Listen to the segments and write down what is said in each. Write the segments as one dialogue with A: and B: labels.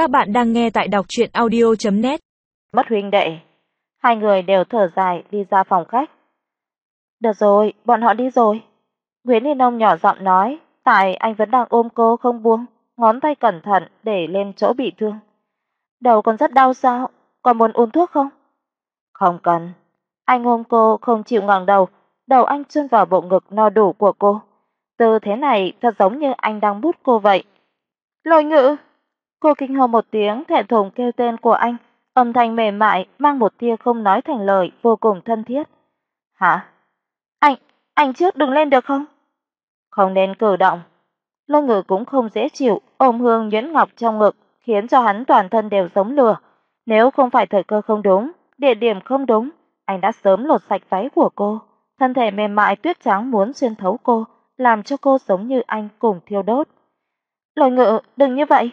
A: Các bạn đang nghe tại đọc chuyện audio.net
B: Mất huynh đệ. Hai người đều thở dài đi ra phòng khách. Được rồi, bọn họ đi rồi. Nguyễn Liên Nông nhỏ giọng nói, tại anh vẫn đang ôm cô không buông, ngón tay cẩn thận để lên chỗ bị thương. Đầu còn rất đau sao? Còn muốn uống thuốc không? Không cần. Anh ôm cô không chịu ngẩng đầu, đầu anh chôn vào bộ ngực no đủ của cô. Tư thế này thật giống như anh đang bút cô vậy. Lôi Ngự. Cô kinh hô một tiếng, thẹn thùng kêu tên của anh, âm thanh mềm mại mang một tia không nói thành lời vô cùng thân thiết. "Hả? Anh, anh trước đừng lên được không?" Không nên cử động. Lôi Ngự cũng không dễ chịu, ôm Hương Nhuyễn Ngọc trong ngực, khiến cho hắn toàn thân đều giống lửa. Nếu không phải thời cơ không đúng, địa điểm không đúng, anh đã sớm lột sạch váy của cô. Thân thể mềm mại tuyết trắng muốn xuyên thấu cô, làm cho cô giống như anh cùng thiêu đốt. Lôi Ngự, đừng như vậy.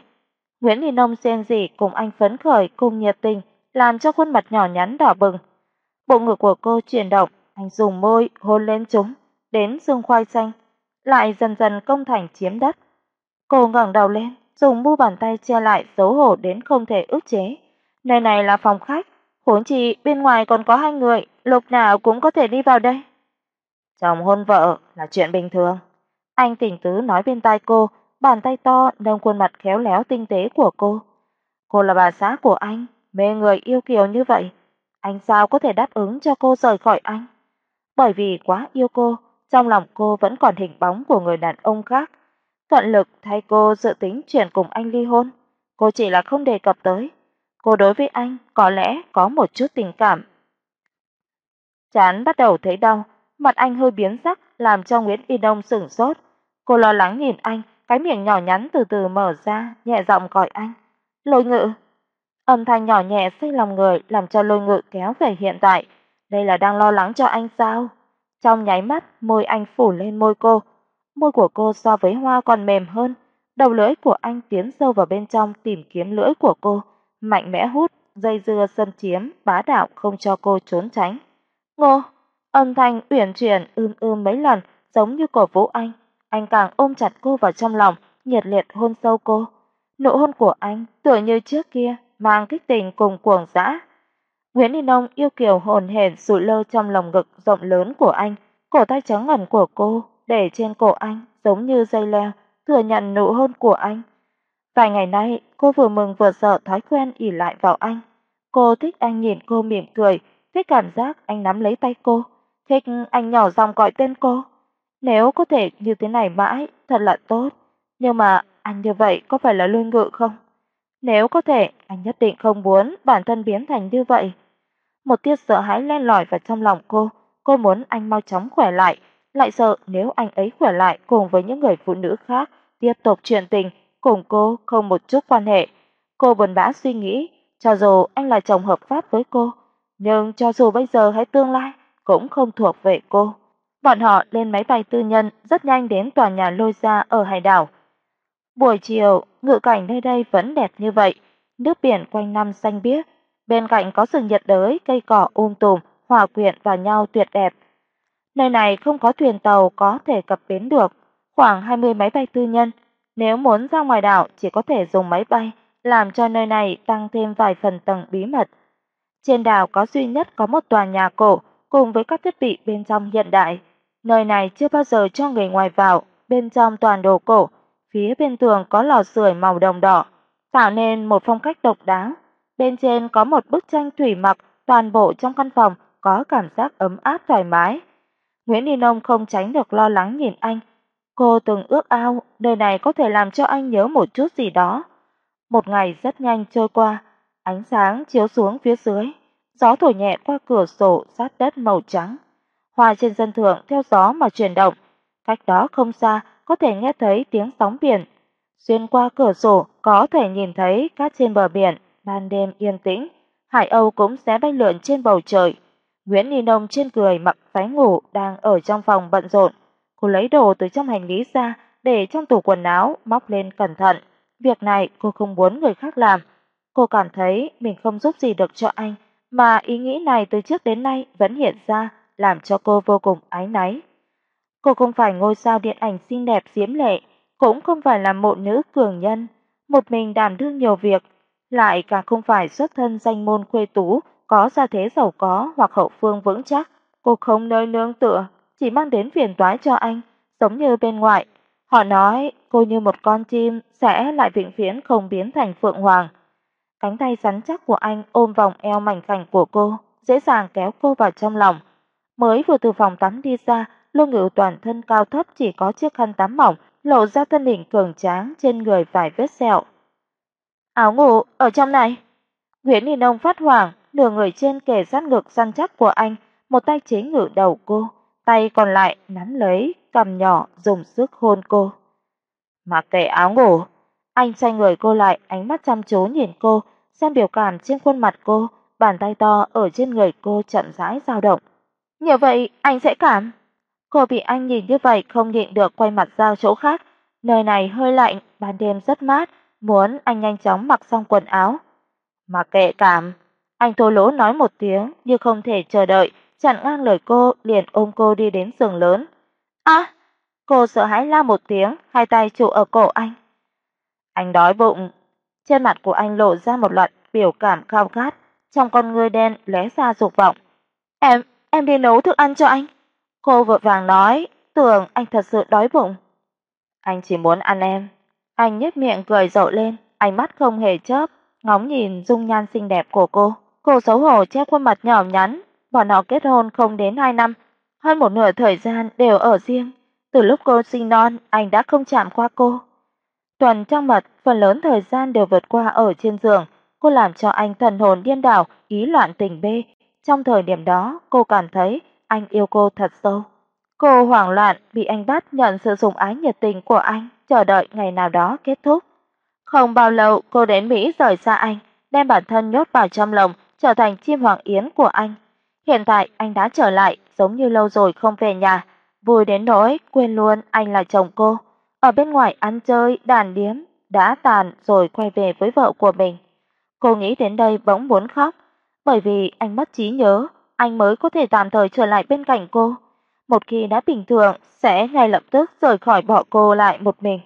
B: Nguyễn Ly Nông xen dị cùng anh phấn khởi cùng nhiệt tình, làm cho khuôn mặt nhỏ nhắn đỏ bừng. Bộ ngực của cô chuyển động, anh dùng môi hôn lên chúng, đến xương khoai xanh, lại dần dần công thành chiếm đất. Cô ngẩng đầu lên, dùng mu bàn tay che lại xấu hổ đến không thể ức chế. Nơi này là phòng khách, huống chi bên ngoài còn có hai người, lúc nào cũng có thể đi vào đây. Chồng hôn vợ là chuyện bình thường. Anh tỉnh tứ nói bên tai cô, bàn tay to nâng khuôn mặt khéo léo tinh tế của cô. Cô là bà xã của anh, mê người yêu kiều như vậy, anh sao có thể đáp ứng cho cô rời khỏi anh? Bởi vì quá yêu cô, trong lòng cô vẫn còn hình bóng của người đàn ông khác, thuận lực thay cô dự tính chuyển cùng anh ly hôn. Cô chỉ là không đề cập tới. Cô đối với anh có lẽ có một chút tình cảm. Chán bắt đầu thấy đau, mặt anh hơi biến sắc làm cho Nguyễn Y Đông sửng sốt. Cô lo lắng nhìn anh, cái miệng nhỏ nhắn từ từ mở ra, nhẹ giọng gọi anh. "Lôi Ngự." Âm thanh nhỏ nhẹ xây lòng người làm cho Lôi Ngự kéo về hiện tại. Đây là đang lo lắng cho anh sao? Trong nháy mắt, môi anh phủ lên môi cô. Môi của cô so với hoa còn mềm hơn, đầu lưỡi của anh tiến sâu vào bên trong tìm kiếm lưỡi của cô, mạnh mẽ hút, dây dưa xâm chiếm, bá đạo không cho cô trốn tránh. Ngô, âm thanh uyển chuyển ưm ưm mấy lần, giống như cổ vũ anh. Anh càng ôm chặt cô vào trong lòng, nhiệt liệt hôn sâu cô. Nụ hôn của anh tựa như trước kia, mang kích tình cùng cuồng dã. Nguyễn Ninh Nông yêu kiều hồn hển sụi lơ trong lòng ngực rộng lớn của anh, cổ tay trắng ngần của cô để trên cổ anh giống như dây leo, thừa nhận nụ hôn của anh. Vài ngày nay, cô vừa mừng vừa sợ thói quen ỉ lại vào anh. Cô thích anh nhìn cô mỉm cười, thích cảm giác anh nắm lấy tay cô, thích anh nhỏ giọng gọi tên cô. Nếu có thể như thế này mãi, thật là tốt, nhưng mà anh như vậy có phải là lương ngự không? Nếu có thể, anh nhất định không muốn bản thân biến thành như vậy. Một tia sợ hãi len lỏi vào trong lòng cô, cô muốn anh mau chóng khỏe lại, lại sợ nếu anh ấy khỏe lại cùng với những người phụ nữ khác tiếp tục chuyện tình cùng cô không một chút quan hệ. Cô buồn bã suy nghĩ, cho dù anh là chồng hợp pháp với cô, nhưng cho dù bây giờ hay tương lai cũng không thuộc về cô. Bọn họ lên máy bay tư nhân rất nhanh đến tòa nhà Lôi ra ở hải đảo. Buổi chiều, ngự cảnh nơi đây vẫn đẹp như vậy, nước biển quanh năm xanh biếc, bên cạnh có rừng nhiệt đới, cây cỏ um tùm hòa quyện vào nhau tuyệt đẹp. Nơi này không có thuyền tàu có thể cập bến được, khoảng 20 máy bay tư nhân, nếu muốn ra ngoài đảo chỉ có thể dùng máy bay, làm cho nơi này tăng thêm vài phần tầng bí mật. Trên đảo có duy nhất có một tòa nhà cổ cùng với các thiết bị bên trong hiện đại. Nơi này chưa bao giờ cho người ngoài vào, bên trong toàn đồ cổ, phía bên tường có lò sưởi màu đồng đỏ, tạo nên một phong cách độc đáo. Bên trên có một bức tranh thủy mặc, toàn bộ trong căn phòng có cảm giác ấm áp thoải mái. Nguyễn Ni Nông không tránh được lo lắng nhìn anh. Cô từng ước ao nơi này có thể làm cho anh nhớ một chút gì đó. Một ngày rất nhanh trôi qua, ánh sáng chiếu xuống phía dưới, gió thổi nhẹ qua cửa sổ sát đất màu trắng. Hoa trên sân thượng theo gió mà chuyển động, cách đó không xa có thể nghe thấy tiếng sóng biển. Xuyên qua cửa sổ có thể nhìn thấy cát trên bờ biển, ban đêm yên tĩnh, hải âu cũng sẽ bay lượn trên bầu trời. Nguyễn Ni Nông trên cười mặc váy ngủ đang ở trong phòng bận rộn. Cô lấy đồ từ trong hành lý ra để trong tủ quần áo, móc lên cẩn thận. Việc này cô không muốn người khác làm. Cô cảm thấy mình không giúp gì được cho anh, mà ý nghĩ này từ trước đến nay vẫn hiện ra, làm cho cô vô cùng áy náy. Cô không phải ngôi sao điện ảnh xinh đẹp diễm lệ, cũng không phải là một nữ cường nhân, một mình đảm đương nhiều việc, lại càng không phải xuất thân danh môn khuê tú, có gia thế giàu có hoặc hậu phương vững chắc, cô không nơi nương tựa, chỉ mang đến phiền toái cho anh, giống như bên ngoài. Họ nói cô như một con chim sẽ lại vĩnh viễn không biến thành phượng hoàng. Cánh tay rắn chắc của anh ôm vòng eo mảnh khảnh của cô, dễ dàng kéo cô vào trong lòng. Mới vừa từ phòng tắm đi ra, Lô Ngự toàn thân cao thấp chỉ có chiếc khăn tắm mỏng, lộ ra thân hình cường tráng trên người vài vết sẹo. "Áo ngủ ở trong này." Nguyễn Ni Nông phát hoảng, nửa người trên kề sát ngực săn chắc của anh, một tay chế ngự đầu cô, tay còn lại nắm lấy cằm nhỏ dùng sức hôn cô. "Mặc kệ áo ngủ." Anh xoay người cô lại, ánh mắt chăm chú nhìn cô, xem biểu cảm trên khuôn mặt cô, bàn tay to ở trên người cô chậm rãi dao động. "Như vậy anh sẽ cảm?" Cô bị anh nhìn như vậy không nhịn được quay mặt ra chỗ khác, nơi này hơi lạnh, ban đêm rất mát, muốn anh nhanh chóng mặc xong quần áo. mà kệ cảm, anh thô lỗ nói một tiếng như không thể chờ đợi, chặn ngang lời cô, liền ôm cô đi đến giường lớn. "A!" cô sợ hãi la một tiếng, hai tay trụ ở cổ anh. Anh đói bụng. Trên mặt của anh lộ ra một loạt biểu cảm khao khát, trong con ngươi đen lóe ra dục vọng. "Em, em đi nấu thức ăn cho anh." Cô vội vàng nói, tưởng anh thật sự đói bụng. Anh chỉ muốn ăn em. Anh nhếch miệng cười rộ lên, ánh mắt không hề chớp, ngóng nhìn dung nhan xinh đẹp của cô. Cô xấu hổ che khuôn mặt nhỏ nhắn, bọn họ kết hôn không đến 2 năm, hơn một nửa thời gian đều ở riêng. Từ lúc cô sinh non, anh đã không chạm qua cô. Tuần trăng mật, phần lớn thời gian đều vượt qua ở trên giường, cô làm cho anh thần hồn điên đảo, ý loạn tình bê. Trong thời điểm đó, cô cảm thấy anh yêu cô thật sâu. Cô hoảng loạn bị anh bắt nhận sự sủng ái nhiệt tình của anh, chờ đợi ngày nào đó kết thúc. Không bao lâu, cô đến Mỹ rời xa anh, đem bản thân nhốt vào trong lồng, trở thành chim hoàng yến của anh. Hiện tại anh đã trở lại, giống như lâu rồi không về nhà, vui đến nỗi quên luôn anh là chồng cô. Ở bên ngoài ăn chơi, đàn điếm, đã tàn rồi quay về với vợ của mình. Cô nghĩ đến đây bỗng muốn khóc, bởi vì anh mất trí nhớ, anh mới có thể tạm thời trở lại bên cạnh cô. Một khi đã bình thường sẽ ngay lập tức rời khỏi bỏ cô lại một mình.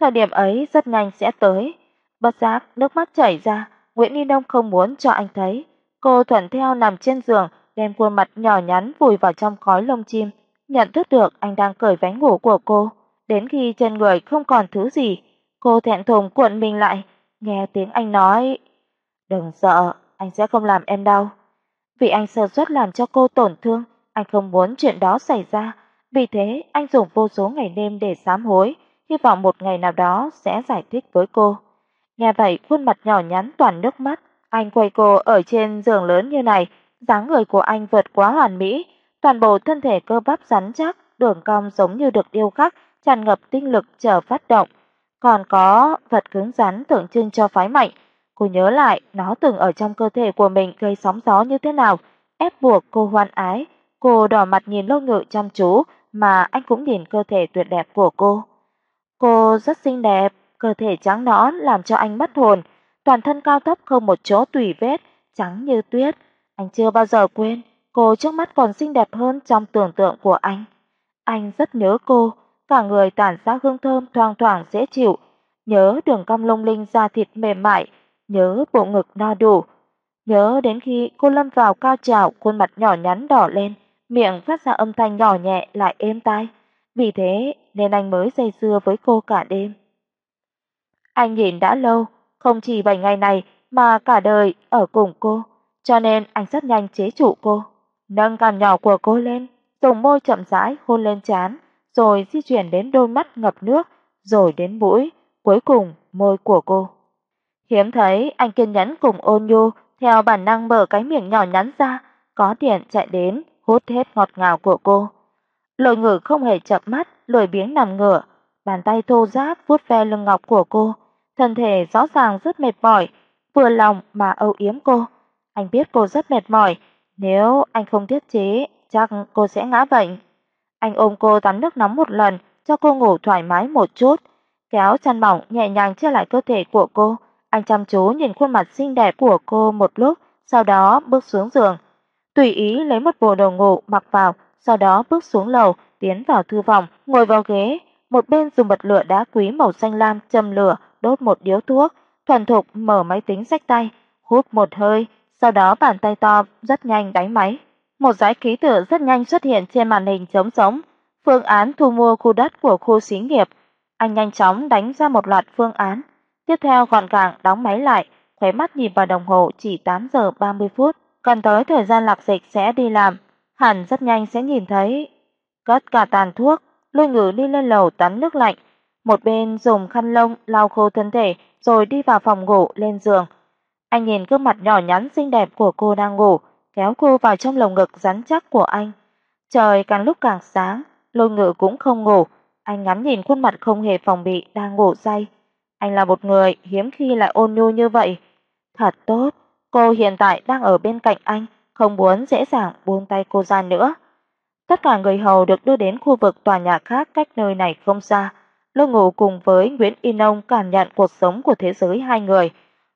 B: Thời điểm ấy rất nhanh sẽ tới. Bất giác nước mắt chảy ra, Nguyễn Ni Đông không muốn cho anh thấy. Cô thuận theo nằm trên giường, đem khuôn mặt nhỏ nhắn vùi vào trong khói lông chim, nhận thức được anh đang cởi váy ngủ của cô, đến khi trên người không còn thứ gì, cô thẹn thùng cuộn mình lại, nghe tiếng anh nói: "Đừng sợ, anh sẽ không làm em đau." Vì anh sơ suất làm cho cô tổn thương, anh không muốn chuyện đó xảy ra, vì thế anh dùng vô số ngày đêm để sám hối, hy vọng một ngày nào đó sẽ giải thích với cô. Nghe vậy, khuôn mặt nhỏ nhắn toàn nước mắt, anh quay cô ở trên giường lớn như này, dáng người của anh vượt quá hoàn mỹ, toàn bộ thân thể cơ bắp rắn chắc, đường cong giống như được điêu khắc, tràn ngập tinh lực chờ phát động, còn có vật cứng rắn tượng trưng cho phái mạnh. Cô nhớ lại nó từng ở trong cơ thể của mình gây sóng gió như thế nào, ép buộc cô hoan ái. Cô đỏ mặt nhìn Lâu Ngự chăm chú, mà anh cũng nhìn cơ thể tuyệt đẹp của cô. Cô rất xinh đẹp, cơ thể trắng nõn làm cho anh mất hồn, toàn thân cao thấp không một chỗ tùy vết, trắng như tuyết. Anh chưa bao giờ quên, cô trước mắt còn xinh đẹp hơn trong tưởng tượng của anh. Anh rất nhớ cô, cả người tản ra hương thơm thoang thoảng dễ chịu, nhớ đường cong lung linh da thịt mềm mại, nhớ bộ ngực no đủ, nhớ đến khi cô lâm vào cao trào, khuôn mặt nhỏ nhắn đỏ lên, miệng phát ra âm thanh nhỏ nhẹ lại êm tai. Vì thế nên anh mới dây dưa với cô cả đêm. Anh nhìn đã lâu, không chỉ 7 ngày này mà cả đời ở cùng cô, cho nên anh rất nhanh chế trụ cô, nâng cằm nhỏ của cô lên, dùng môi chậm rãi hôn lên trán, rồi di chuyển đến đôi mắt ngập nước, rồi đến mũi, cuối cùng môi của cô. Hiếm thấy anh kiên nhẫn cùng Ôn Nhu theo bản năng mở cái miệng nhỏ nhắn ra, có điện chạy đến hút hết ngọt ngào của cô. Lôi Ngử không hề chậm mắt, lười biếng nằm ngửa, bàn tay thô ráp vuốt ve lưng ngọc của cô, thân thể rõ ràng rất mệt mỏi, vừa lòng mà âu yếm cô. Anh biết cô rất mệt mỏi, nếu anh không tiết chế, chắc cô sẽ ngã bệnh. Anh ôm cô tắm nước nóng một lần, cho cô ngủ thoải mái một chút, kéo chăn mỏng nhẹ nhàng che lại cơ thể của cô. Anh chăm chú nhìn khuôn mặt xinh đẹp của cô một lúc, sau đó bước xuống giường, tùy ý lấy một bộ đồ ngủ mặc vào, sau đó bước xuống lầu, tiến vào thư phòng, ngồi vào ghế, một bên dùng bật lửa đá quý màu xanh lam châm lửa, đốt một điếu thuốc, thuần thục mở máy tính sách tay, hút một hơi, sau đó bàn tay to rất nhanh đánh máy. Một dãy ký tự rất nhanh xuất hiện trên màn hình trống rỗng, phương án thu mua khu đất của khu xí nghiệp. Anh nhanh chóng đánh ra một loạt phương án, tiếp theo gọn gàng đóng máy lại, khóe mắt nhìn vào đồng hồ chỉ 8 giờ 30 phút, cần tới thời gian Lạc Dịch sẽ đi làm, hẳn rất nhanh sẽ nhìn thấy. Cất cả tàn thuốc, Lôi Ngữ đi lên lầu tắm nước lạnh, một bên dùng khăn lông lau khô thân thể rồi đi vào phòng ngủ lên giường. Anh nhìn gương mặt nhỏ nhắn xinh đẹp của cô đang ngủ, kéo cô vào trong lồng ngực rắn chắc của anh. Trời càng lúc càng sáng, Lôi Ngự cũng không ngủ, anh ngắm nhìn khuôn mặt không hề phòng bị đang ngủ say. Anh là một người hiếm khi lại ôn nhu như vậy. Thật tốt, cô hiện tại đang ở bên cạnh anh, không muốn dễ dàng buông tay cô ra nữa. Tất cả người hầu được đưa đến khu vực tòa nhà khác cách nơi này không xa. Lô Ngủ cùng với Nguyễn Y Nông cảm nhận cuộc sống của thế giới hai người.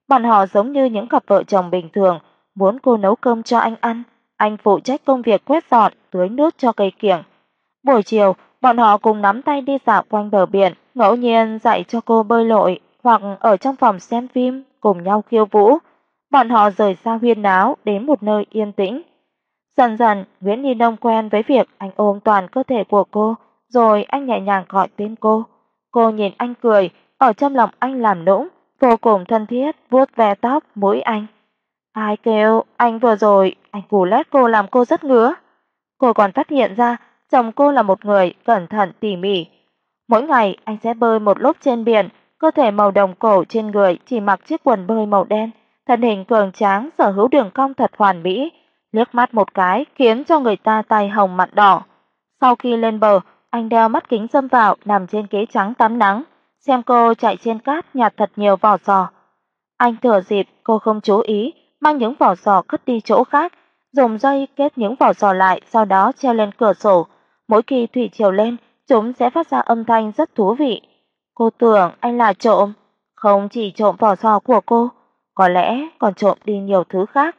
B: Bọn họ giống như những cặp vợ chồng bình thường, muốn cô nấu cơm cho anh ăn, anh phụ trách công việc quét dọn, tưới nước cho cây kiểng. Buổi chiều, bọn họ cùng nắm tay đi dạo quanh bờ biển, ngẫu nhiên dạy cho cô bơi lội hoặc ở trong phòng xem phim cùng nhau khiêu vũ. Bọn họ rời xa huyên náo đến một nơi yên tĩnh. Dần dần, Nguyễn Ni Đông quen với việc anh ôm toàn cơ thể của cô, rồi anh nhẹ nhàng gọi tên cô. Cô nhìn anh cười, ở trong lòng anh làm nũng, vô cùng thân thiết vuốt ve tóc mũi anh. Ai kêu, anh vừa rồi anh cù lét cô làm cô rất ngứa. Cô còn phát hiện ra chồng cô là một người cẩn thận tỉ mỉ. Mỗi ngày anh sẽ bơi một lúc trên biển, cơ thể màu đồng cổ trên người chỉ mặc chiếc quần bơi màu đen, thân hình cường tráng sở hữu đường cong thật hoàn mỹ, liếc mắt một cái khiến cho người ta tai hồng mặt đỏ. Sau khi lên bờ, anh đeo mắt kính dâm vào nằm trên ghế trắng tắm nắng, xem cô chạy trên cát nhặt thật nhiều vỏ sò. Anh thừa dịp cô không chú ý, mang những vỏ sò cất đi chỗ khác, dùng dây kết những vỏ sò lại, sau đó treo lên cửa sổ. Mỗi khi thủy triều lên, chúng sẽ phát ra âm thanh rất thú vị. Cô tưởng anh là trộm, không chỉ trộm vỏ sò của cô, có lẽ còn trộm đi nhiều thứ khác.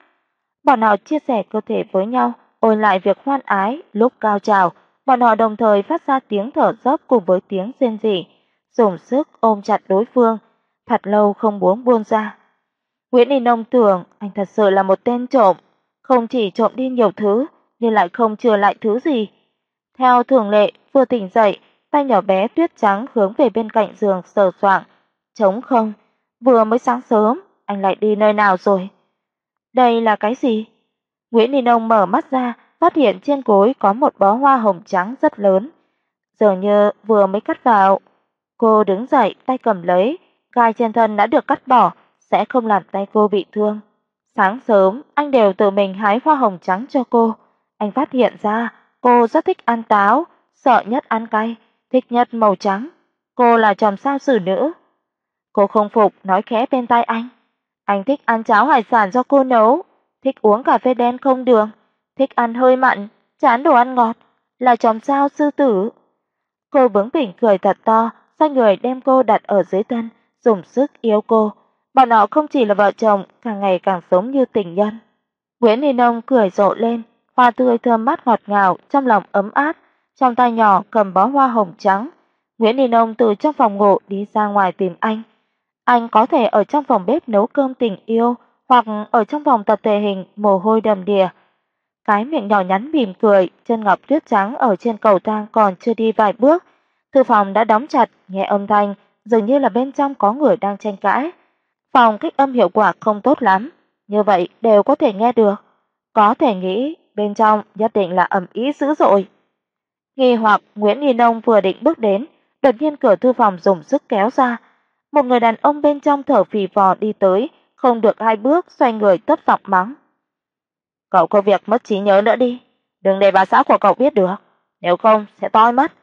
B: Bọn họ chia sẻ cơ thể với nhau, ôn lại việc hoan ái lúc cao trào, bọn họ đồng thời phát ra tiếng thở dốc cùng với tiếng rên rỉ, dùng sức ôm chặt đối phương, thật lâu không muốn buông ra. Nguyễn Đình Nông tưởng anh thật sự là một tên trộm, không chỉ trộm đi nhiều thứ, nhưng lại không chừa lại thứ gì. Theo thường lệ, vừa tỉnh dậy, tay nhỏ bé tuyết trắng hướng về bên cạnh giường sờ soạng, trống không, vừa mới sáng sớm, anh lại đi nơi nào rồi? Đây là cái gì? Nguyễn Ninh Nông mở mắt ra, phát hiện trên gối có một bó hoa hồng trắng rất lớn, dường như vừa mới cắt vào. Cô đứng dậy, tay cầm lấy, gai trên thân đã được cắt bỏ, sẽ không làm tay cô bị thương. Sáng sớm, anh đều tự mình hái hoa hồng trắng cho cô. Anh phát hiện ra cô rất thích ăn táo, sợ nhất ăn cay, thích nhất màu trắng. Cô là chòm sao xử nữ. Cô không phục nói khẽ bên tai anh. Anh thích ăn cháo hải sản do cô nấu, thích uống cà phê đen không đường, thích ăn hơi mặn, chán đồ ăn ngọt, là chòm sao sư tử. Cô bướng bỉnh cười thật to, sai người đem cô đặt ở dưới thân, dùng sức yêu cô. Bọn họ không chỉ là vợ chồng, càng ngày càng sống như tình nhân. Nguyễn Ni Nông cười rộ lên, hoa tươi thơm mát ngọt ngào, trong lòng ấm áp, trong tay nhỏ cầm bó hoa hồng trắng. Nguyễn đình Nông từ trong phòng ngủ đi ra ngoài tìm anh. Anh có thể ở trong phòng bếp nấu cơm tình yêu, hoặc ở trong phòng tập thể hình mồ hôi đầm đìa. Cái miệng nhỏ nhắn mỉm cười, chân ngọc tuyết trắng ở trên cầu thang còn chưa đi vài bước, thư phòng đã đóng chặt, nghe âm thanh dường như là bên trong có người đang tranh cãi. Phòng cách âm hiệu quả không tốt lắm, như vậy đều có thể nghe được. Có thể nghĩ bên trong nhất định là ầm ĩ dữ dội. Nghi hoặc Nguyễn Nghi Nông vừa định bước đến, đột nhiên cửa thư phòng dùng sức kéo ra, một người đàn ông bên trong thở phì phò đi tới, không được hai bước xoay người tấp giọng mắng. Cậu có việc mất trí nhớ nữa đi, đừng để bà xã của cậu biết được, nếu không sẽ toi mất.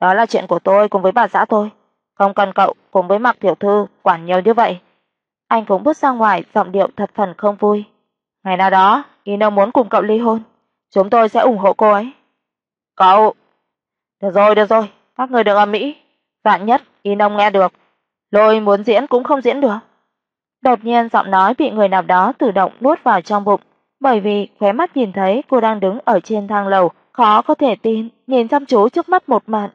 B: Đó là chuyện của tôi cùng với bà xã tôi, không cần cậu cùng với Mạc tiểu thư quản nhiều như vậy. Anh cũng bước ra ngoài, giọng điệu thật phần không vui. Ngày nào đó, Ino muốn cùng cậu ly hôn, chúng tôi sẽ ủng hộ cô ấy. Cậu Được rồi, được rồi, các người đừng ầm Mỹ vạn nhất Ino nghe được, Lôi muốn diễn cũng không diễn được. Đột nhiên giọng nói bị người nào đó tự động nuốt vào trong bụng, bởi vì khóe mắt nhìn thấy cô đang đứng ở trên thang lầu, khó có thể tin, nhìn chăm chú trước mắt một màn.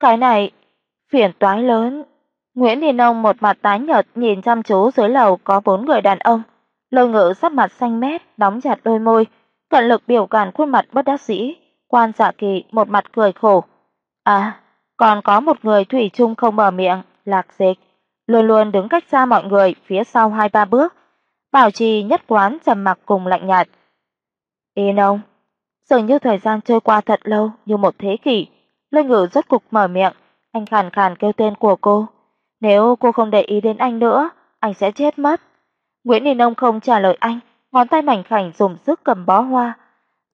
B: Cái này phiền toái lớn. Nguyễn Điền Nông một mặt tái nhợt nhìn chăm chú dưới lầu có bốn người đàn ông. Lâu Ngự sắc mặt xanh mét, đóng chặt đôi môi, cận lực biểu cảm khuôn mặt bất đắc dĩ, Quan Dạ Kỳ một mặt cười khổ. À, còn có một người thủy chung không mở miệng, Lạc Dịch, luôn luôn đứng cách xa mọi người phía sau hai ba bước, bảo trì nhất quán trầm mặc cùng lạnh nhạt. "Yên ông." Dường như thời gian trôi qua thật lâu, như một thế kỷ, Lôi Ngự rốt cục mở miệng, anh khàn khàn kêu tên của cô. Nếu cô không để ý đến anh nữa, anh sẽ chết mất. Nguyễn Đình Nông không trả lời anh, ngón tay mảnh khảnh dùng sức cầm bó hoa.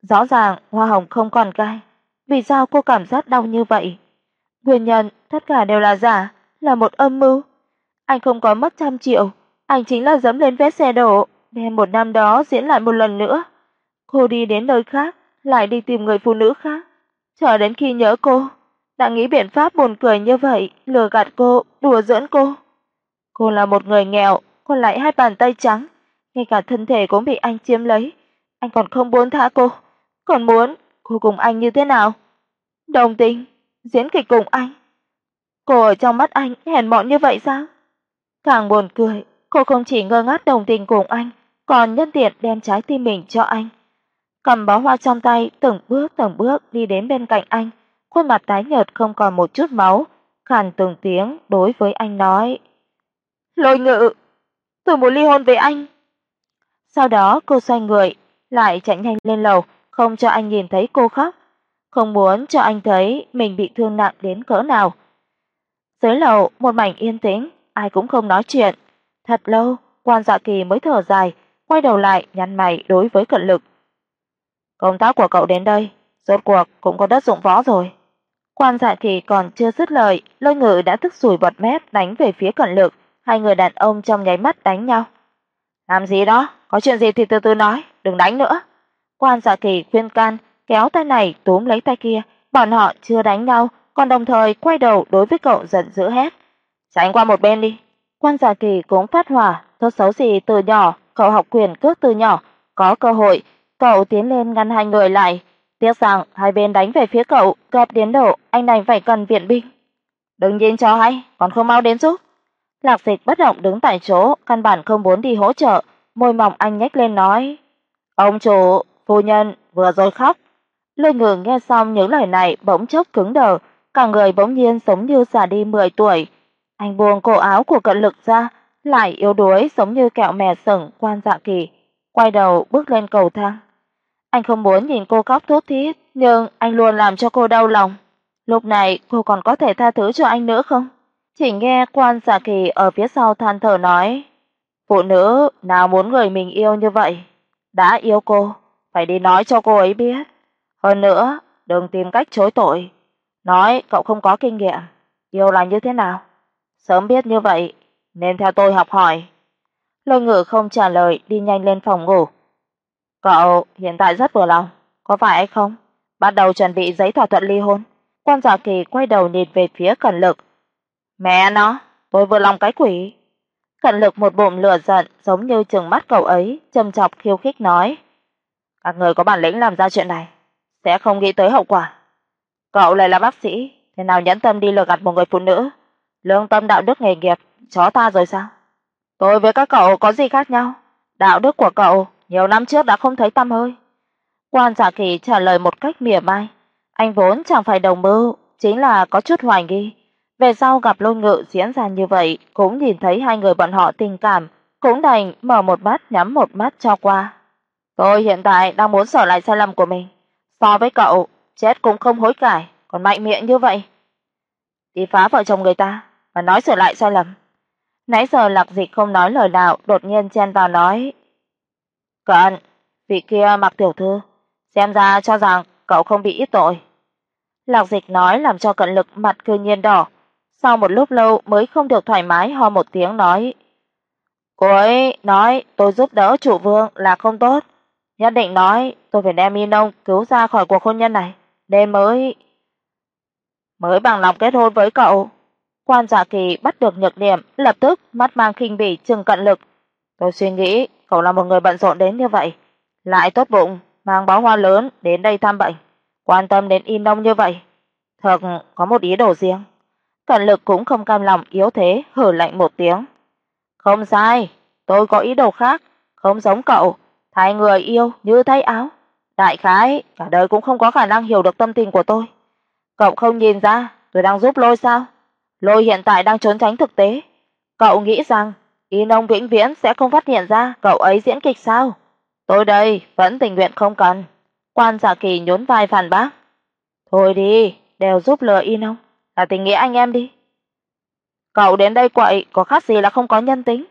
B: Rõ ràng hoa hồng không còn gai, vì sao cô cảm giác đau như vậy? Nguyên nhân tất cả đều là giả, là một âm mưu. Anh không có mất trăm triệu, anh chính là dẫm lên vết xe đổ, đem một năm đó diễn lại một lần nữa. Cô đi đến nơi khác, lại đi tìm người phụ nữ khác, chờ đến khi nhớ cô, đã nghĩ biện pháp buồn cười như vậy, lừa gạt cô, đùa giỡn cô. Cô là một người nghèo, còn lại hai bàn tay trắng, ngay cả thân thể cũng bị anh chiếm lấy, anh còn không muốn tha cô, còn muốn cô cùng anh như thế nào? Đồng tình, diễn kịch cùng anh. Cô ở trong mắt anh hèn mọn như vậy sao? Càng buồn cười, cô không chỉ ngơ ngác đồng tình cùng anh, còn nhân tiện đem trái tim mình cho anh. Cầm bó hoa trong tay, từng bước từng bước đi đến bên cạnh anh, khuôn mặt tái nhợt không còn một chút máu, khàn từng tiếng đối với anh nói: "Lôi Ngự, tôi muốn ly hôn với anh." Sau đó cô xoay người, lại chạy nhanh lên lầu, không cho anh nhìn thấy cô khóc, không muốn cho anh thấy mình bị thương nặng đến cỡ nào. Dưới lầu một mảnh yên tĩnh, ai cũng không nói chuyện. Thật lâu, Quan Dạ Kỳ mới thở dài, quay đầu lại nhăn mày đối với Cận Lực. Công tác của cậu đến đây, rốt cuộc cũng có đất dụng võ rồi. Quan Dạ Kỳ còn chưa dứt lời, Lôi Ngự đã tức sủi bọt mép đánh về phía Cận Lực, hai người đàn ông trong nháy mắt đánh nhau. Làm gì đó, có chuyện gì thì từ từ nói, đừng đánh nữa. Quan Dạ Kỳ khuyên can, kéo tay này túm lấy tay kia, bọn họ chưa đánh nhau, còn đồng thời quay đầu đối với cậu giận dữ hét: "Tránh qua một bên đi." Quan Dạ Kỳ cũng phát hỏa, tốt xấu gì từ nhỏ cậu học quyền cước từ nhỏ, có cơ hội, cậu tiến lên ngăn hai người lại, tiếc rằng hai bên đánh về phía cậu, gặp đến độ anh đành phải cần viện binh. Đừng nhìn cho hay, còn không mau đến giúp. Lạc Dịch bất động đứng tại chỗ, căn bản không muốn đi hỗ trợ, môi mỏng anh nhếch lên nói: "Ông chủ, phu nhân vừa rồi khóc." Lôi Ngừng nghe xong những lời này bỗng chốc cứng đờ, cả người bỗng nhiên giống như già đi 10 tuổi. Anh buông cổ áo của Cận Lực ra, lại yếu đuối giống như kẹo mè sừng quan dạ kỳ, quay đầu bước lên cầu thang. Anh không muốn nhìn cô khóc thút thít, nhưng anh luôn làm cho cô đau lòng. Lúc này cô còn có thể tha thứ cho anh nữa không? Chỉ nghe quan giả kỳ ở phía sau than thở nói, phụ nữ nào muốn người mình yêu như vậy, đã yêu cô, phải đi nói cho cô ấy biết. Hơn nữa, đừng tìm cách chối tội, nói cậu không có kinh nghiệm, yêu là như thế nào. Sớm biết như vậy, nên theo tôi học hỏi. Lôi Ngự không trả lời, đi nhanh lên phòng ngủ. Cậu hiện tại rất vừa lòng, có phải hay không? Bắt đầu chuẩn bị giấy thỏa thuận ly hôn. Quan giả Kỳ quay đầu nhìn về phía Cẩn Lực. Mẹ nó, tôi vừa lòng cái quỷ. cận Lực một bụng lửa giận, giống như trừng mắt cậu ấy, châm chọc khiêu khích nói: "Các người có bản lĩnh làm ra chuyện này, sẽ không nghĩ tới hậu quả. Cậu lại là bác sĩ, thế nào nhẫn tâm đi lừa gạt một người phụ nữ? Lương tâm đạo đức nghề nghiệp, chó ta rồi sao? Tôi với các cậu có gì khác nhau? Đạo đức của cậu nhiều năm trước đã không thấy tăm hơi." Quan giả Kỳ trả lời một cách mỉa mai, anh vốn chẳng phải đồng mưu, chính là có chút hoài nghi. Về sau gặp Lôi Ngự diễn ra như vậy, cũng nhìn thấy hai người bọn họ tình cảm, cũng đành mở một mắt nhắm một mắt cho qua. Tôi hiện tại đang muốn sửa lại sai lầm của mình, so với cậu, chết cũng không hối cải, còn mạnh miệng như vậy. Đi phá vợ chồng người ta mà nói sửa lại sai lầm. Nãy giờ Lạc Dịch không nói lời nào, đột nhiên chen vào nói: "Cận, vị kia mặc tiểu thư, xem ra cho rằng cậu không bị ít tội." Lạc Dịch nói làm cho Cận Lực mặt cư nhiên đỏ, sau một lúc lâu mới không được thoải mái ho một tiếng nói: "Cô ấy nói tôi giúp đỡ chủ vương là không tốt, nhất định nói tôi phải đem Yên Đông cứu ra khỏi cuộc hôn nhân này, nên mới mới bằng lòng kết hôn với cậu." Quan Dạ Kỳ bắt được nhược điểm, lập tức mắt mang khinh bỉ trừng Cận Lực. "Tôi suy nghĩ cậu là một người bận rộn đến như vậy, lại tốt bụng mang bó hoa lớn đến đây thăm bệnh, quan tâm đến In Đông như vậy, thật có một ý đồ riêng." Toàn Lực cũng không cam lòng yếu thế, hừ lạnh một tiếng. "Không sai, tôi có ý đồ khác, không giống cậu, thay người yêu như thay áo. Đại khái cả đời cũng không có khả năng hiểu được tâm tình của tôi. Cậu không nhìn ra tôi đang giúp Lôi sao? Lôi hiện tại đang trốn tránh thực tế. Cậu nghĩ rằng Y Nông vĩnh viễn sẽ không phát hiện ra cậu ấy diễn kịch sao? Tôi đây vẫn tình nguyện không cần." Quan giả Kỳ nhún vai phản bác. "Thôi đi, đều giúp lừa Y Nông, là tình nghĩa anh em đi." Cậu đến đây quậy có khác gì là không có nhân tính.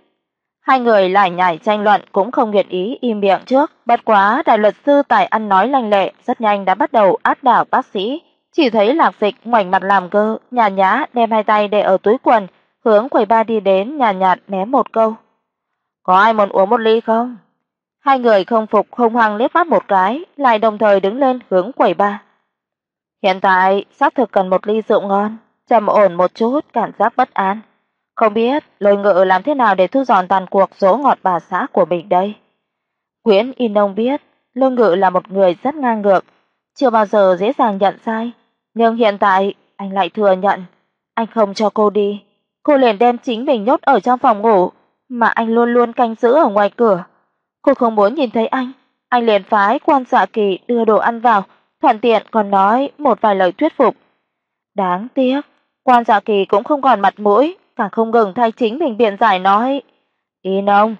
B: Hai người lại nhảy tranh luận cũng không nguyện ý im miệng trước, bất quá đại luật sư tài ăn nói lanh lẹ, rất nhanh đã bắt đầu áp đảo bác sĩ. Chỉ thấy Lạc Dịch ngoảnh mặt làm cơ, nhàn nhã đem hai tay để ở túi quần, hướng quầy ba đi đến nhàn nhạt, nhạt ném một câu. "Có ai muốn uống một ly không?" Hai người không phục không hăng liếc mắt một cái, lại đồng thời đứng lên hướng quầy ba. Hiện tại xác thực cần một ly rượu ngon, trầm ổn một chút, cảm giác bất an. Không biết Lôi Ngự làm thế nào để thu dọn tàn cuộc dỗ ngọt bà xã của mình đây. Nguyễn Y Nông biết, Lôi Ngự là một người rất ngang ngược, chưa bao giờ dễ dàng nhận sai, nhưng hiện tại anh lại thừa nhận, anh không cho cô đi, cô liền đem chính mình nhốt ở trong phòng ngủ, mà anh luôn luôn canh giữ ở ngoài cửa. Cô không muốn nhìn thấy anh, anh liền phái quan Dạ Kỳ đưa đồ ăn vào, thuận tiện còn nói một vài lời thuyết phục. Đáng tiếc, quan Dạ Kỳ cũng không còn mặt mũi, càng không ngừng thay chính mình biện giải nói: "Y Nông,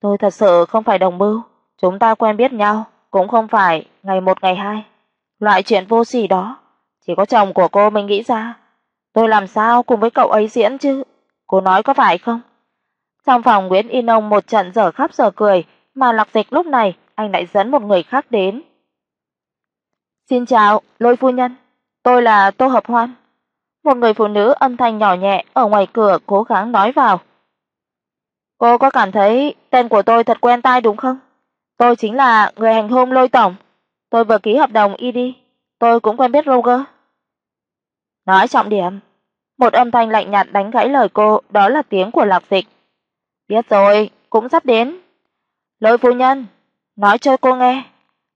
B: tôi thật sự không phải đồng mưu, chúng ta quen biết nhau, cũng không phải ngày một ngày hai. Loại chuyện vô sỉ đó, chỉ có chồng của cô mới nghĩ ra. Tôi làm sao cùng với cậu ấy diễn chứ? Cô nói có phải không?" Trong phòng Nguyễn Y Nông một trận dở khóc dở cười, mà Lạc Dịch lúc này anh lại dẫn một người khác đến. "Xin chào, Lôi phu nhân, tôi là Tô Hợp Hoan." Một người phụ nữ âm thanh nhỏ nhẹ ở ngoài cửa cố gắng nói vào. "Cô có cảm thấy tên của tôi thật quen tai đúng không? Tôi chính là người hành hung Lôi tổng, tôi vừa ký hợp đồng y đi, tôi cũng quen biết Roger." Nói trọng điểm, một âm thanh lạnh nhạt đánh gãy lời cô, đó là tiếng của Lạc Dịch. "Biết rồi, cũng sắp đến." Lôi phu nhân, nói cho cô nghe,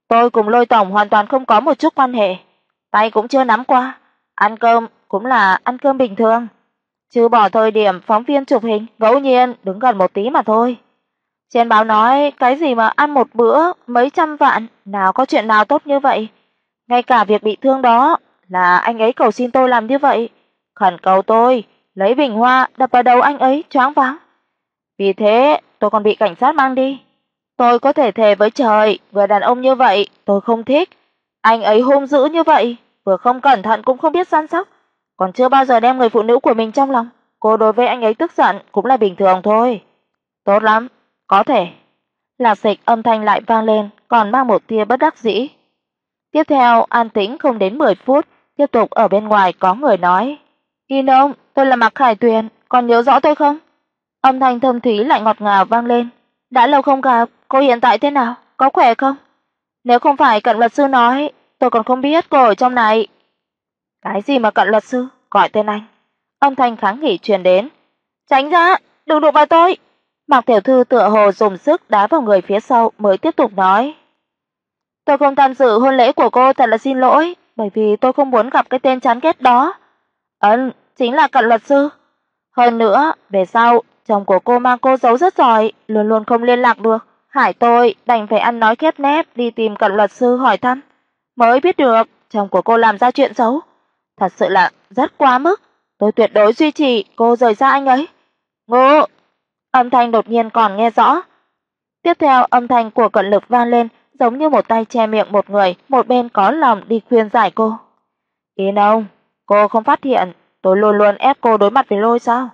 B: tôi cùng Lôi tổng hoàn toàn không có một chút quan hệ, tay cũng chưa nắm qua, ăn cơm cũng là ăn cơm bình thường, trừ bỏ thời điểm phóng viên chụp hình ngẫu nhiên đứng gần một tí mà thôi. Trên báo nói cái gì mà ăn một bữa mấy trăm vạn, nào có chuyện nào tốt như vậy. Ngay cả việc bị thương đó là anh ấy cầu xin tôi làm như vậy, khẩn cầu tôi lấy bình hoa đập vào đầu anh ấy choáng váng. Vì thế, tôi còn bị cảnh sát mang đi. Tôi có thể thề với trời, người đàn ông như vậy tôi không thích. Anh ấy hung dữ như vậy, vừa không cẩn thận cũng không biết săn sóc, còn chưa bao giờ đem người phụ nữ của mình trong lòng. Cô đối với anh ấy tức giận cũng là bình thường thôi. Tốt lắm, có thể. Lạc Dịch âm thanh lại vang lên, còn mang một tia bất đắc dĩ. Tiếp theo, an tĩnh không đến 10 phút, tiếp tục ở bên ngoài có người nói: "Yên ông, tôi là Mạc Khải Tuyền, còn nhớ rõ tôi không?" Âm thanh thâm thúy lại ngọt ngào vang lên. "Đã lâu không gặp, cô hiện tại thế nào, có khỏe không?" Nếu không phải cận luật sư nói, tôi còn không biết cô ở trong này. Cái gì mà cận luật sư, gọi tên anh. Âm thanh kháng nghị truyền đến. Tránh ra, đừng đụng vào tôi. Mạc tiểu thư tựa hồ dùng sức đá vào người phía sau mới tiếp tục nói. Tôi không tham dự hôn lễ của cô thật là xin lỗi, bởi vì tôi không muốn gặp cái tên chán ghét đó. Ấn, chính là cận luật sư. Hơn nữa, về sau chồng của cô mang cô giấu rất giỏi, luôn luôn không liên lạc được. Hải tôi đành phải ăn nói khép nép đi tìm cận luật sư hỏi thăm, mới biết được chồng của cô làm ra chuyện xấu. Thật sự là rất quá mức, tôi tuyệt đối duy trì cô rời xa anh ấy. Ngô! Âm thanh đột nhiên còn nghe rõ. Tiếp theo âm thanh của cận lực vang lên, giống như một tay che miệng một người, một bên có lòng đi khuyên giải cô. Yên ông, cô không phát hiện tôi luôn luôn ép cô đối mặt với lôi sao?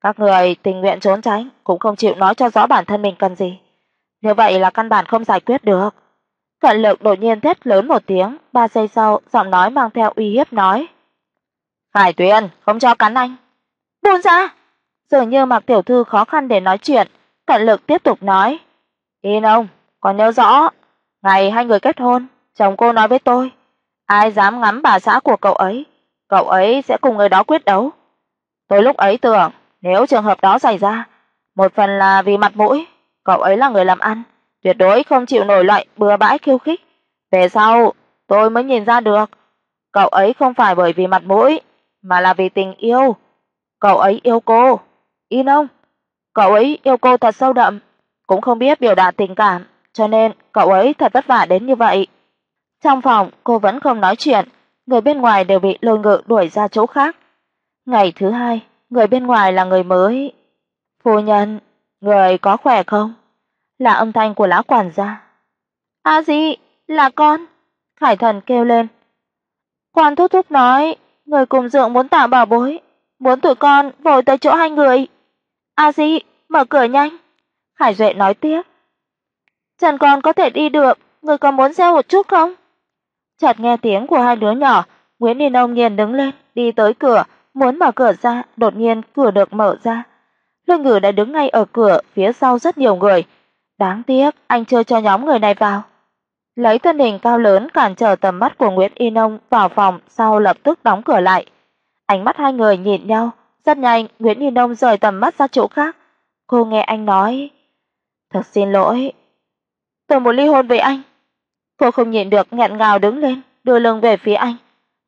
B: Các người tình nguyện trốn tránh cũng không chịu nói cho rõ bản thân mình cần gì. Như vậy là căn bản không giải quyết được. Cận Lực đột nhiên thét lớn một tiếng, ba giây sau, giọng nói mang theo uy hiếp nói: "Khải Tuyền, không cho cắn anh." "Buông ra." Dường như Mạc tiểu thư khó khăn để nói chuyện, Cận Lực tiếp tục nói: "Yên ông, còn nhớ rõ, ngày hai người kết hôn, chồng cô nói với tôi, ai dám ngắm bà xã của cậu ấy, cậu ấy sẽ cùng người đó quyết đấu. Tôi lúc ấy tưởng, nếu trường hợp đó xảy ra, một phần là vì mặt mũi, cậu ấy là người làm ăn, tuyệt đối không chịu nổi loại bừa bãi khiêu khích. Về sau, tôi mới nhìn ra được, cậu ấy không phải bởi vì mặt mũi, mà là vì tình yêu, Cậu ấy yêu cô. In không? Cậu ấy yêu cô thật sâu đậm, cũng không biết biểu đạt tình cảm, cho nên cậu ấy thật vất vả đến như vậy. Trong phòng, cô vẫn không nói chuyện, người bên ngoài đều bị Lôi Ngự đuổi ra chỗ khác. Ngày thứ hai, người bên ngoài là người mới. "Phu nhân, người có khỏe không?" Là âm thanh của lão quản gia. "A Di, Là con?" Khải Thần kêu lên. Quan thúc thúc nói, người cùng dượng muốn tạo bảo bối, muốn tụi con vội tới chỗ hai người. A Di, mở cửa nhanh." Khải Duệ nói tiếp. "Trần con có thể đi được, người có muốn xe một chút không?" Chợt nghe tiếng của hai đứa nhỏ, Nguyễn Đình Ông nghiền đứng lên, đi tới cửa, muốn mở cửa ra, đột nhiên cửa được mở ra. Lương Ngự đã đứng ngay ở cửa, phía sau rất nhiều người. Đáng tiếc anh chưa cho nhóm người này vào. Lấy thân hình cao lớn cản trở tầm mắt của Nguyễn Y Nông vào phòng, sau lập tức đóng cửa lại. Ánh mắt hai người nhìn nhau, rất nhanh Nguyễn Y Nông rời tầm mắt ra chỗ khác. Cô nghe anh nói: "Thật xin lỗi, tôi muốn ly hôn với anh." Cô không nhịn được nghẹn ngào đứng lên, đưa lưng về phía anh,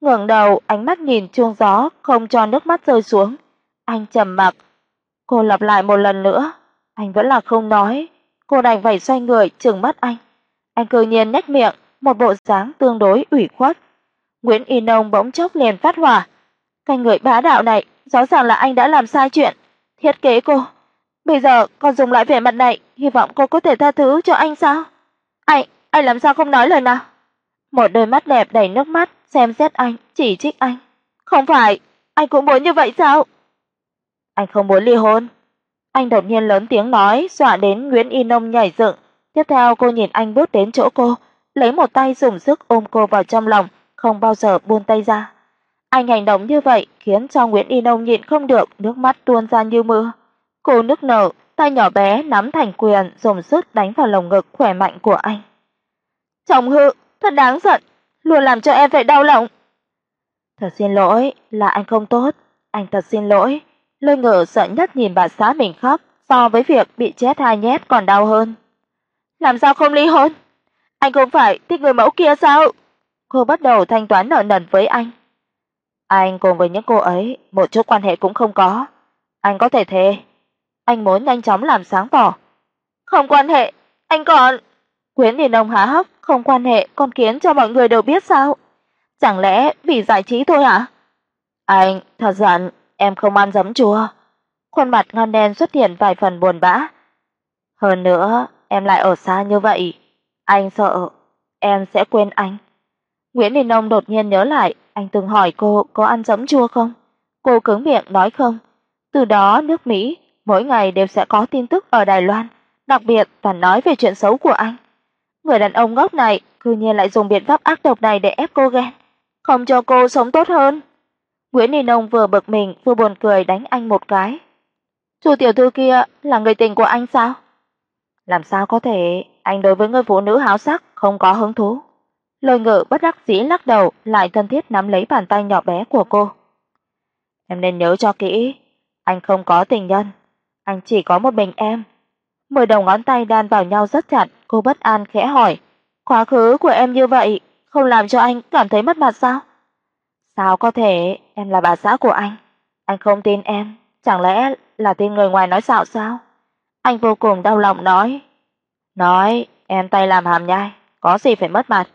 B: ngẩng đầu, ánh mắt nhìn chuông gió, không cho nước mắt rơi xuống. Anh trầm mặc. Cô lặp lại một lần nữa, anh vẫn là không nói, cô đành phải xoay người trừng mắt anh. Anh cư nhiên nhếch miệng, một bộ dáng tương đối ủy khuất. Nguyễn Y Nông bỗng chốc liền phát hỏa. Cái người bá đạo này, rõ ràng là anh đã làm sai chuyện, thiết kế cô. Bây giờ còn dùng lại vẻ mặt này, hy vọng cô có thể tha thứ cho anh sao? Anh, anh làm sao không nói lời nào? Một đôi mắt đẹp đầy nước mắt xem xét anh, chỉ trích anh. Không phải, anh cũng muốn như vậy sao? Anh không muốn ly hôn. Anh đột nhiên lớn tiếng nói, dọa đến Nguyễn Y Nông nhảy dựng. Tiếp theo cô nhìn anh bước đến chỗ cô, lấy một tay dùng sức ôm cô vào trong lòng, không bao giờ buông tay ra. Anh hành động như vậy khiến cho Nguyễn Y Nông nhịn không được, nước mắt tuôn ra như mưa. Cô nức nở, tay nhỏ bé nắm thành quyền, dùng sức đánh vào lồng ngực khỏe mạnh của anh. "Chồng hư, thật đáng giận, luôn làm cho em phải đau lòng." "Thật xin lỗi, là anh không tốt, anh thật xin lỗi." Lôi Ngự sợ nhất nhìn bà xã mình khóc, so với việc bị chết hai nhát còn đau hơn. "Làm sao không ly hôn? Anh không phải thích người mẫu kia sao?" Cô bắt đầu thanh toán nợ nần với anh. Anh cùng với những cô ấy một chút quan hệ cũng không có. Anh có thể thề. Anh muốn nhanh chóng làm sáng tỏ. Không quan hệ, anh còn Quyến Điền Đông há hốc, không quan hệ con kiến cho mọi người đều biết sao? Chẳng lẽ vì giải trí thôi hả? Anh thật giận, em không ăn giấm chua. Khuôn mặt ngon đen xuất hiện vài phần buồn bã. Hơn nữa, em lại ở xa như vậy, anh sợ em sẽ quên anh. Nguyễn Đình Nông đột nhiên nhớ lại, anh từng hỏi cô có ăn giấm chua không? Cô cứng miệng nói không. Từ đó nước Mỹ mỗi ngày đều sẽ có tin tức ở Đài Loan, đặc biệt toàn nói về chuyện xấu của anh. Người đàn ông ngốc này cư nhiên lại dùng biện pháp ác độc này để ép cô ghen, không cho cô sống tốt hơn. Nguyễn Ninh Nông vừa bực mình vừa buồn cười đánh anh một cái. Chu tiểu thư kia là người tình của anh sao? Làm sao có thể, anh đối với người phụ nữ háo sắc không có hứng thú. Lôi Ngự bất đắc dĩ lắc đầu, lại thân thiết nắm lấy bàn tay nhỏ bé của cô. Em nên nhớ cho kỹ, anh không có tình nhân, anh chỉ có một mình em. Mười đầu ngón tay đan vào nhau rất chặt, cô bất an khẽ hỏi, "Quá khứ của em như vậy, không làm cho anh cảm thấy mất mặt sao?" "Sao có thể, em là bà xã của anh, anh không tin em, chẳng lẽ là tin người ngoài nói xạo sao?" Anh vô cùng đau lòng nói, "Nói, em tay làm hàm nhai, có gì phải mất mặt."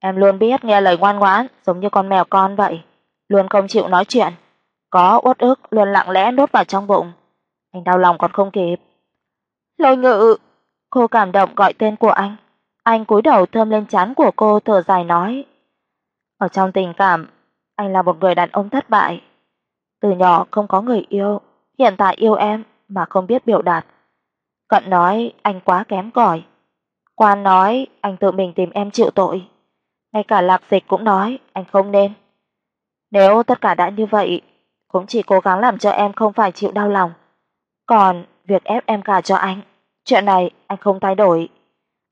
B: Em luôn biết nghe lời ngoan ngoãn, giống như con mèo con vậy, luôn không chịu nói chuyện, có uất ức luôn lặng lẽ nuốt vào trong bụng. Anh đau lòng còn không kịp. Lôi Ngự, cô cảm động gọi tên của anh. Anh cúi đầu thơm lên trán của cô thở dài nói: "Ở trong tình cảm, anh là một người đàn ông thất bại. Từ nhỏ không có người yêu, hiện tại yêu em mà không biết biểu đạt. Cận nói anh quá kém cỏi. Quan nói anh tự mình tìm em chịu tội." ngay cả Lạc Dịch cũng nói anh không nên. Nếu tất cả đã như vậy, cũng chỉ cố gắng làm cho em không phải chịu đau lòng. Còn việc ép em gả cho anh, chuyện này anh không thay đổi.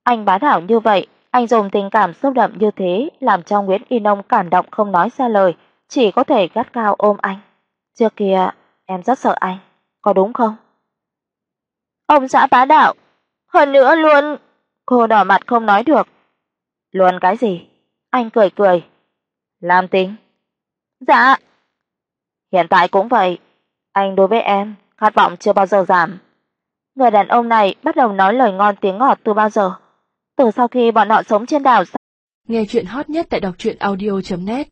B: Anh bá đạo như vậy, anh dùng tình cảm sâu đậm như thế làm cho Nguyễn Y Nông cảm động không nói ra lời, chỉ có thể gắt cao ôm anh. Trước kia em rất sợ anh, có đúng không? Ông xã bá đạo, hơn nữa luôn cô đỏ mặt không nói được. Luôn cái gì? Anh cười cười. Lam Tính. Dạ. Hiện tại cũng vậy. Anh đối với em, khát vọng chưa bao giờ giảm. Người đàn ông này bắt đầu nói lời ngon tiếng ngọt từ bao giờ? Từ sau khi bọn họ sống trên đảo?
A: Nghe chuyện hot nhất tại đọc truyện audio net